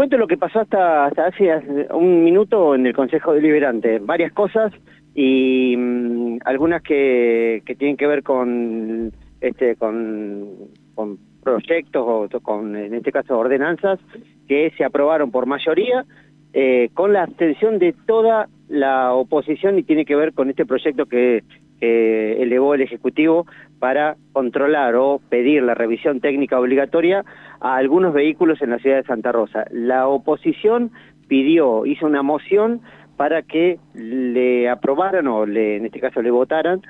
cuento lo que pasó hasta, hasta hace un minuto en el Consejo Deliberante. Varias cosas y mm, algunas que, tienen que ver con este con, con proyectos o con en este caso ordenanzas que se aprobaron por mayoría eh, con la abstención de toda la oposición y tiene que ver con este proyecto que elevó el Ejecutivo para controlar o pedir la revisión técnica obligatoria a algunos vehículos en la ciudad de Santa Rosa. La oposición pidió, hizo una moción para que le aprobaran o le, en este caso le votaran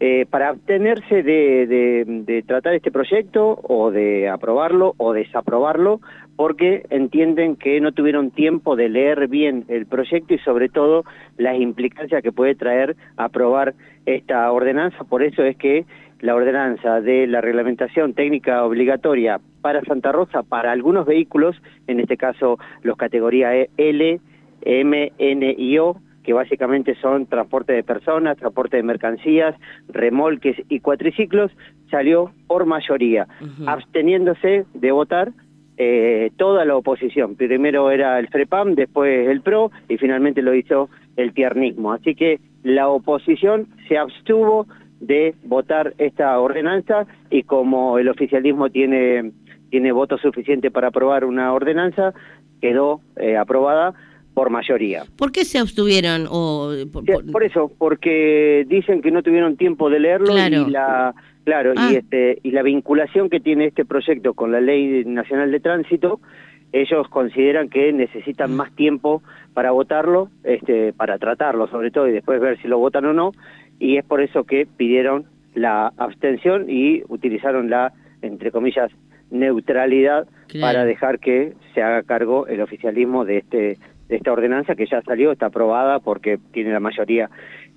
eh, para abstenerse de, tratar este proyecto o de aprobarlo o desaprobarlo porque entienden que no tuvieron tiempo de leer bien el proyecto y sobre todo las implicancias que puede traer aprobar esta ordenanza. Por eso es que la ordenanza de la reglamentación técnica obligatoria para Santa Rosa, para algunos vehículos, en este caso los categoría L, M, N y O, que básicamente son transporte de personas, transporte de mercancías, remolques y cuatriciclos, salió por mayoría, absteniéndose de votar eh, toda la oposición. Primero era el FREPAM, después el PRO y finalmente lo hizo el tiernismo. Así que la oposición se abstuvo de votar esta ordenanza y como el oficialismo tiene, tiene voto suficiente para aprobar una ordenanza, quedó eh, aprobada por mayoría. ¿Por qué se abstuvieron? O, por, eso, porque dicen que no tuvieron tiempo de leerlo y la claro y ah. este y la vinculación que tiene este proyecto con la Ley Nacional de Tránsito, ellos consideran que necesitan mm. más tiempo para votarlo, este para tratarlo sobre todo y después ver si lo votan o no y es por eso que pidieron la abstención y utilizaron la entre comillas neutralidad para dejar que se haga cargo el oficialismo de este esta ordenanza que ya salió, está aprobada porque tiene la mayoría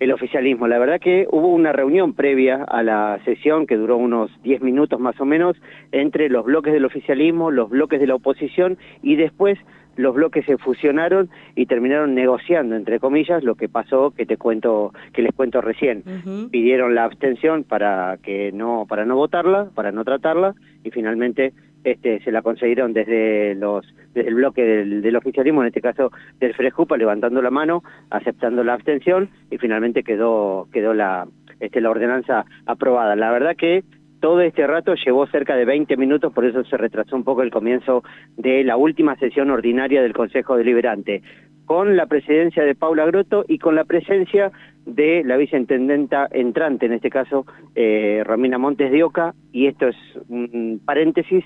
el oficialismo. La verdad que hubo una reunión previa a la sesión que duró unos 10 minutos más o menos entre los bloques del oficialismo, los bloques de la oposición y después los bloques se fusionaron y terminaron negociando entre comillas lo que pasó que te cuento que les cuento recién pidieron la abstención para que no para no votarla para no tratarla y finalmente este, se la conseguieron desde los desde el bloque del, oficialismo, en este caso del Frejupa, levantando la mano, aceptando la abstención y finalmente quedó quedó la este, la ordenanza aprobada. La verdad que todo este rato llevó cerca de 20 minutos, por eso se retrasó un poco el comienzo de la última sesión ordinaria del Consejo Deliberante, con la presidencia de Paula Grotto y con la presencia de la viceintendenta entrante, en este caso eh, Romina Montes de Oca, y esto es un paréntesis,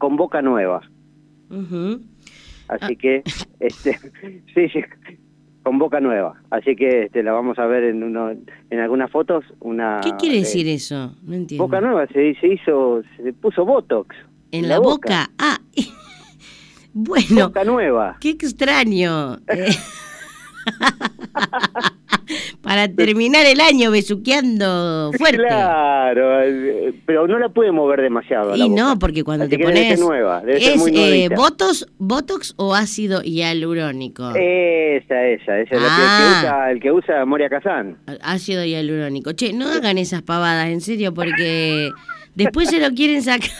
con boca nueva. Así ah. que, este, sí, sí, con boca nueva. Así que este, la vamos a ver en uno, en algunas fotos. Una, ¿Qué quiere decir eso? No entiendo. Boca nueva, se, se hizo, se puso botox. ¿En, la, boca? Ah, bueno. Boca nueva. Qué extraño. Eh. para terminar el año besuqueando fuerte. Claro, eh, pero no la puede mover demasiado. Y no, porque cuando te pones... nueva, ¿Es eh, botox, botox o ácido hialurónico? Esa, esa, esa es el, que ah. usa, el que usa Moria Kazan. Ácido hialurónico. Che, no hagan esas pavadas, en serio, porque después se lo quieren sacar.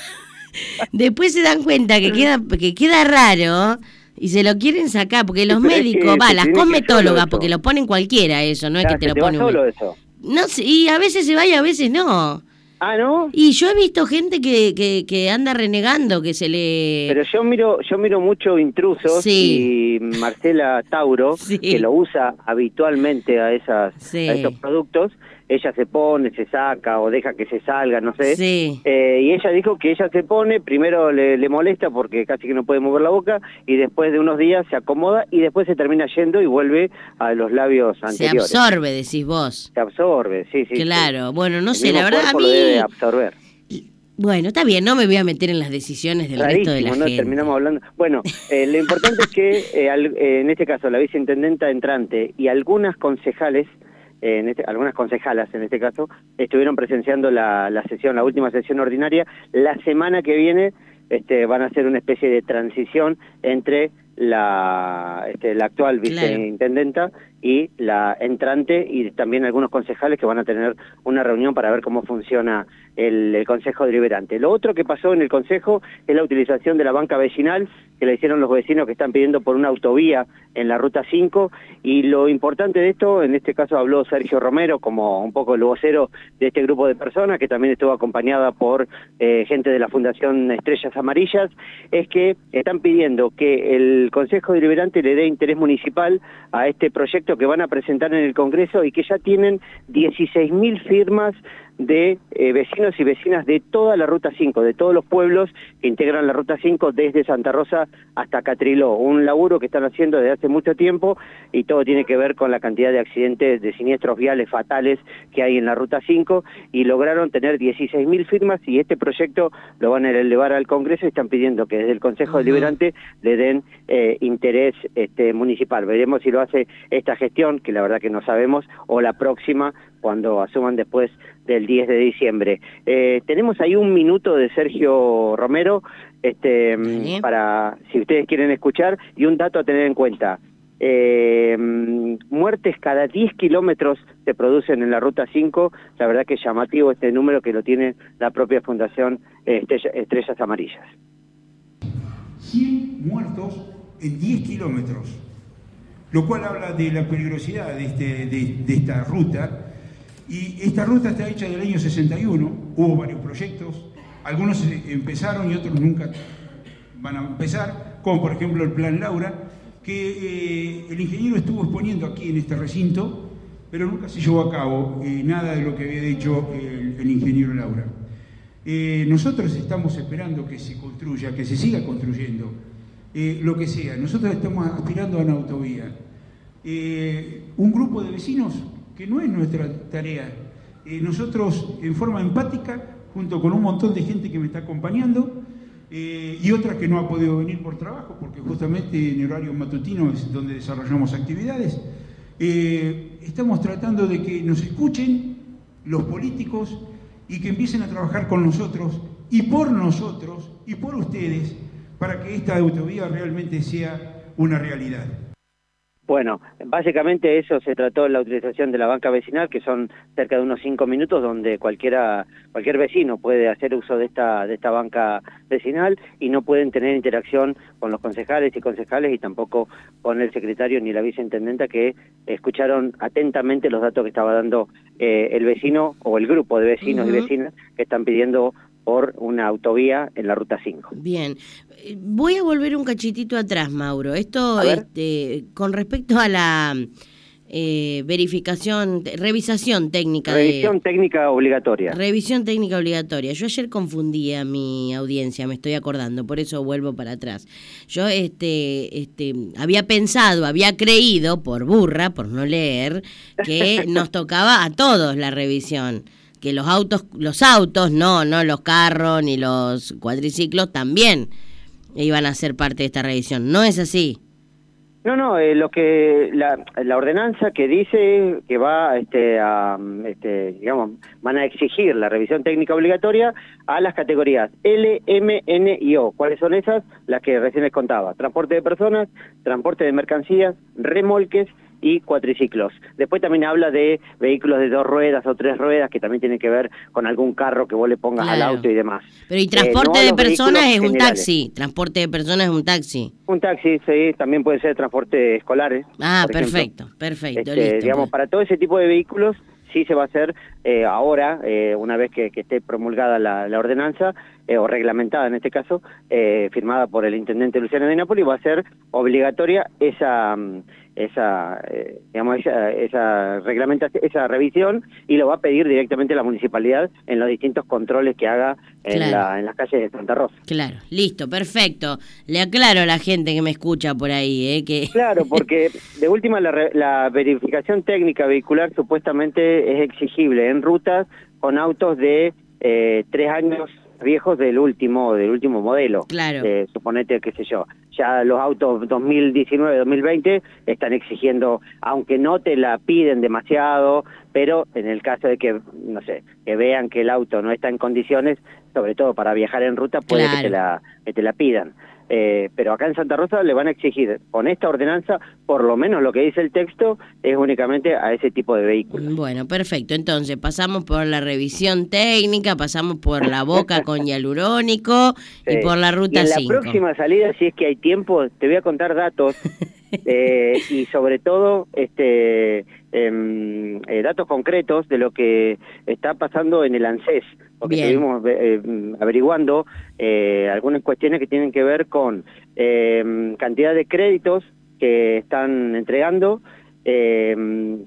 después se dan cuenta que queda, que queda raro y se lo quieren sacar, porque los médicos, va, las cosmetólogas, porque lo ponen cualquiera eso, no es que te lo ponen. solo eso. No, y a veces se va y a veces no. Ah, ¿no? Y yo he visto gente que, que, que anda renegando, que se le... Pero yo miro yo miro mucho intrusos y Marcela Tauro, que lo usa habitualmente a, esas, a esos productos, ella se pone, se saca o deja que se salga, no sé. Sí. Eh, y ella dijo que ella se pone, primero le, le, molesta porque casi que no puede mover la boca y después de unos días se acomoda y después se termina yendo y vuelve a los labios anteriores. Se absorbe, decís vos. Se absorbe, sí, sí. Claro, bueno, no sé, la verdad a mí... Lo debe absorber. Bueno, está bien, no me voy a meter en las decisiones del resto de la ¿no? Terminamos hablando. Bueno, eh, lo importante es que eh, en este caso la viceintendenta entrante y algunas concejales en este, algunas concejalas en este caso, estuvieron presenciando la, la, sesión, la última sesión ordinaria. La semana que viene este, van a hacer una especie de transición entre la, este, la actual viceintendenta y la entrante y también algunos concejales que van a tener una reunión para ver cómo funciona el, Consejo Deliberante. Lo otro que pasó en el Consejo es la utilización de la banca vecinal que le hicieron los vecinos que están pidiendo por una autovía en la Ruta 5 y lo importante de esto, en este caso habló Sergio Romero como un poco el vocero de este grupo de personas que también estuvo acompañada por eh, gente de la Fundación Estrellas Amarillas, es que están pidiendo que el Consejo Deliberante le dé interés municipal a este proyecto que van a presentar en el Congreso y que ya tienen 16.000 firmas de eh, vecinos y vecinas de toda la Ruta 5, de todos los pueblos que integran la Ruta 5 desde Santa Rosa hasta Catriló. Un laburo que están haciendo desde hace mucho tiempo y todo tiene que ver con la cantidad de accidentes, de siniestros viales fatales que hay en la Ruta 5 y lograron tener 16.000 firmas y este proyecto lo van a elevar al Congreso y están pidiendo que desde el Consejo Deliberante le den eh, interés este, municipal. Veremos si lo hace esta gestión, que la verdad que no sabemos, o la próxima cuando asuman después del 10 de diciembre. Eh, tenemos ahí un minuto de Sergio Romero este, para si ustedes quieren escuchar y un dato a tener en cuenta. Eh, muertes cada 10 kilómetros se producen en la Ruta 5, la verdad que es llamativo este número que lo tiene la propia Fundación Estrellas Amarillas. 100 muertos en 10 kilómetros, lo cual habla de la peligrosidad de, este, de esta ruta y esta ruta está hecha del año 61, hubo varios proyectos, algunos empezaron y otros nunca van a empezar, como por ejemplo el Plan Laura, que eh, el ingeniero estuvo exponiendo aquí en este recinto, pero nunca se llevó a cabo eh, nada de lo que había dicho el, ingeniero Laura. Eh, nosotros estamos esperando que se construya, que se siga construyendo, lo que sea. Nosotros estamos aspirando a una autovía. un grupo de vecinos que no es nuestra tarea. Eh, nosotros, en forma empática, junto con un montón de gente que me está acompañando, eh, y otras que no ha podido venir por trabajo, porque justamente en horario matutino es donde desarrollamos actividades, eh, estamos tratando de que nos escuchen los políticos y que empiecen a trabajar con nosotros y por nosotros y por ustedes para que esta autovía realmente sea una realidad. Bueno, básicamente eso se trató en la utilización de la banca vecinal, que son cerca de unos cinco minutos donde cualquiera, cualquier vecino puede hacer uso de esta, de esta banca vecinal y no pueden tener interacción con los concejales y concejales y tampoco con el secretario ni la viceintendenta que escucharon atentamente los datos que estaba dando eh, el vecino o el grupo de vecinos y vecinas que están pidiendo por una autovía en la ruta 5. Bien, voy a volver un cachitito atrás, Mauro. Esto este, con respecto a la eh, verificación, revisación técnica. Revisión técnica obligatoria. Revisión técnica obligatoria. Yo ayer confundí a mi audiencia, me estoy acordando, por eso vuelvo para atrás. Yo este, este, había pensado, había creído, por burra, por no leer, que nos tocaba a todos la revisión que los autos, los autos, no, no los carros ni los cuadriciclos también iban a ser parte de esta revisión. ¿No es así? No, no, eh, lo que la, la, ordenanza que dice que va este, a, este, digamos, van a exigir la revisión técnica obligatoria a las categorías L, M, N y O. ¿Cuáles son esas? Las que recién les contaba. Transporte de personas, transporte de mercancías, remolques y cuatriciclos. Después también habla de vehículos de dos ruedas o tres ruedas que también tienen que ver con algún carro que vos le pongas al auto y demás. Pero y transporte eh, de personas es un taxi, transporte de personas es un taxi. Un taxi, sí, también puede ser transporte escolar. Ah, perfecto, perfecto. Este, digamos, pues. para todo ese tipo de vehículos sí se va a hacer eh, ahora, eh, una vez que, esté promulgada la, ordenanza, o reglamentada en este caso, firmada por el intendente Luciano de Napoli, va a ser obligatoria esa, mm, esa, eh, digamos, esa, esa reglamentación, esa revisión y lo va a pedir directamente la municipalidad en los distintos controles que haga en, en las calles de Santa Rosa. Claro, listo, perfecto. Le aclaro a la gente que me escucha por ahí, ¿eh? que Claro, porque de última la, la verificación técnica vehicular supuestamente es exigible en rutas con autos de eh, tres años viejos del último del último modelo. Claro. Eh, suponete, qué sé yo, ya los autos 2019, 2020 están exigiendo, aunque no te la piden demasiado, pero en el caso de que, no sé, que vean que el auto no está en condiciones, sobre todo para viajar en ruta, puede que, te la, que te la pidan. Eh, pero acá en Santa Rosa le van a exigir, con esta ordenanza, por lo menos lo que dice el texto, es únicamente a ese tipo de vehículos. Bueno, perfecto. Entonces, pasamos por la revisión técnica, pasamos por la boca con hialurónico y por la ruta 5. en la próxima salida, si es que hay tiempo, te voy a contar datos eh, y sobre todo este eh, datos concretos de lo que está pasando en el ANSES, porque estuvimos eh, averiguando algunas cuestiones que tienen que ver con em, cantidad de créditos que están entregando,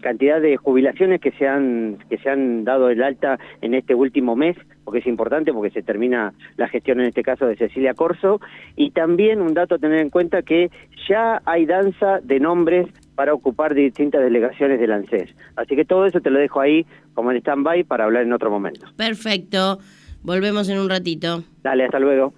cantidad de jubilaciones que se han que se han dado el alta en este último mes porque es importante porque se termina la gestión en este caso de Cecilia Corso y también un dato a tener en cuenta que ya hay danza de nombres para ocupar distintas delegaciones del ANSES. Así que todo eso te lo dejo ahí como en stand-by para hablar en otro momento. Perfecto. Volvemos en un ratito. Dale, hasta luego.